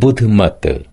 बुध मत